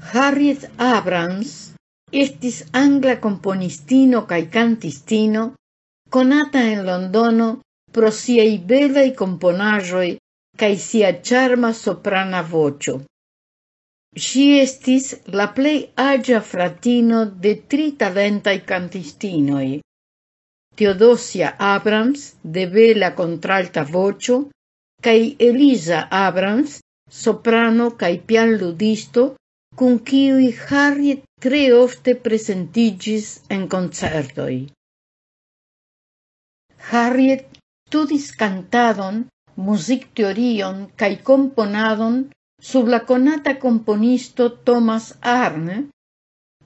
Harriet Abrams estis angla componistino cae cantistino, conata en Londono pro siei belei componajoi cae sia charma soprana vocio. Si estis la plei agia fratino de tri talentai cantistinoi. Teodosia Abrams de bela contralta vocio, cae Elisa Abrams, soprano cae pian ludisto, cun ciui Harriet tre ofte presentigis en concertoi. Harriet studis cantadon, music teorion cae componadon sub la conata componisto Thomas Arne,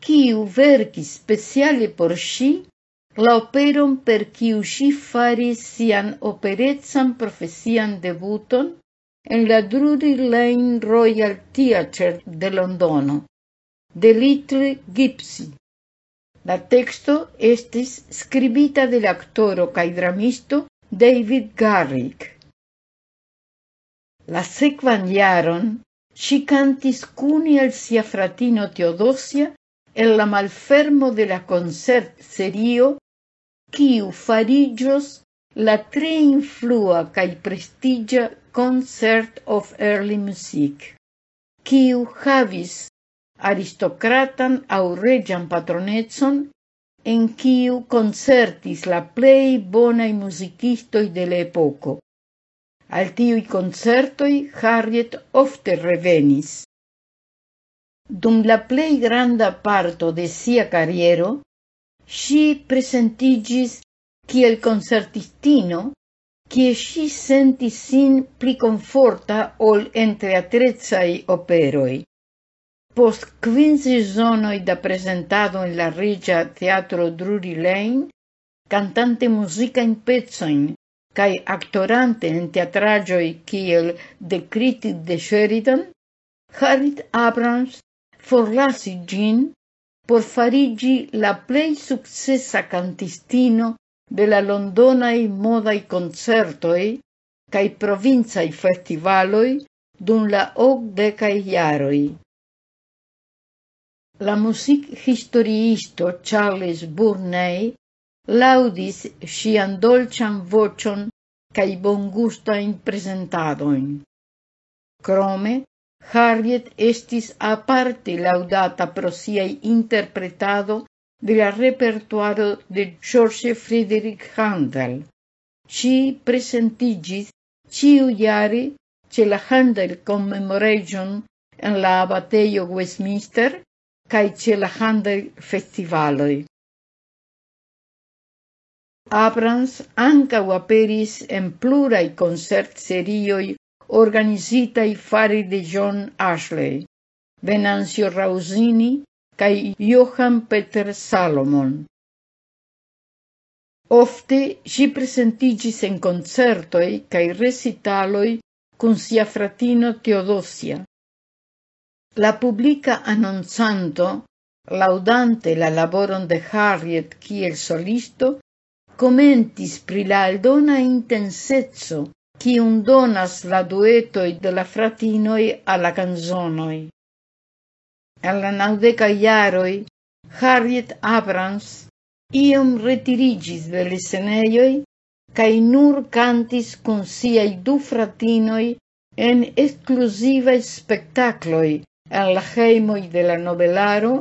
kiu verkis speciale por si la operon per kiu si faris sian operetsan profesian debuton en la Drury Lane Royal Theatre de Londono, de Little Gipsy. La texto estis scribita del actoro cae dramisto David Garrick. La sequan jaron, si cantis cuni al Teodosia en la malfermo de la concert serio, quiu farigios la tre influa cae prestigia Concert of Early Music, quiu havis aristocratan au regian patronetson, en kiu concertis la plei bonai musicistoi de la epoco. Al tiui concertoi Harriet ofte revenis. Dum la plei granda parto de sia carriero, si presentigis kiel concertistino, kie si senti sin pli conforta ol en teatrezai operoi. Post quin sezonoi da presentado in la regia teatro Drury Lane, cantante musica in pezzoin, cae actorante in teatragioi kiel The Critic de Sheridan, Harriet Abrams forlasi gin por farigi la plei successa cantistino de la londonai modai concertoi cae provinciai festivaloi dum la ocdecai iaroi. La music historiisto Charles Burney laudis sian dolcian vocion cae bongustain presentadoin. Crome, Harriet estis aparte laudata pro siei interpretado della repertuaro de George Frederick Handel. Ci presentigis ciu iari ce la Handel Commemoration en la abateio Westminster cae ce la Handel Festivaloi. Abrams ancau aperis en plurai concert serioi organizitai fari de John Ashley, Venancio Rausini, cae Johann Peter Salomon. Ofte si presentigis en concertoi cae recitaloi cun sia fratino Teodosia. La publica annonzanto, laudante la laboron de Harriet kiel solisto, commentis pri la aldona intensezzo kiun donas la duetoi de la fratinoi alla canzonoi en la naudeca iaroi Harriet Abrams iom retirigis de liseneioi cae nur cantis con siai du fratinoi en exclusivae spectacloi en la heimoi de la novelaro,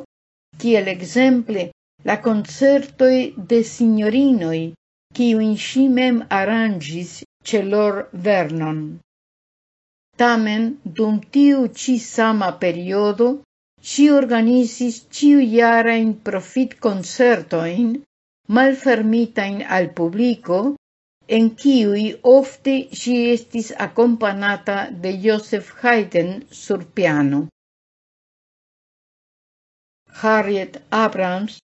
kiel exemple la concertoi de signorinoi, kiuin si mem arrangis celor Vernon. Tamen, dum tiu ci sama periodo, She organizistiu yara in profit concertoin malfermita in al publico en ciui ofte si estis accompagnata de Joseph Haydn sur piano. Harriet Abrams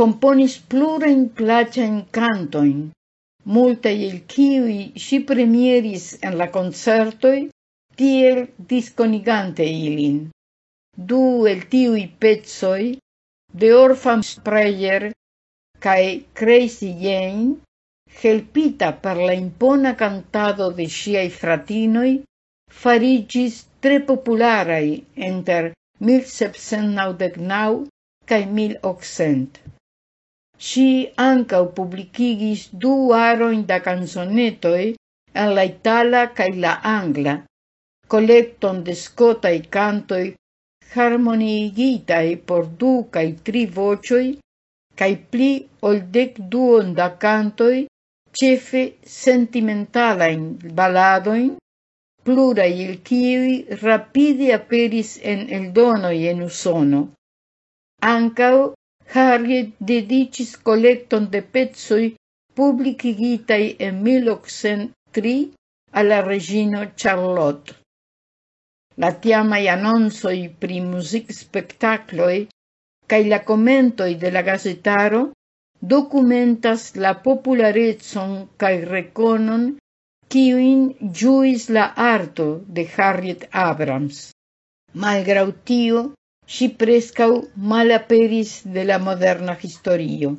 componis plurajn plaĉajn cantoin, multaj il ciui si premieris en la concertoi, tiel disconigante ilin du el tiui pezzoi de Orphan Sprayer cae Crazy Jane, helpita per la impona cantado de siai fratinoi, farigis tre popularai enter 1799 cae 1800. Si ancau publicigis du aroin da canzonetoi en la itala cae la angla, collecton de scotai cantoi harmoniigitai por du cae tri vocioi, cae pli ol dec duon da cantoi, cefe sentimentalain baladoin, plurai il kiwi rapide aperis en eldonoi en usono. Ancao, Harriet dedicis collecton de pezoi publicigitai en 1803 alla regino Charlotte la tiamai annonsoi pri music spectacloi cae la commentoi de la gazetaro documentas la popularezon cae reconon quiuin juis la arto de Harriet Abrams. Malgrau tio, si prescau malaperis de la moderna historio.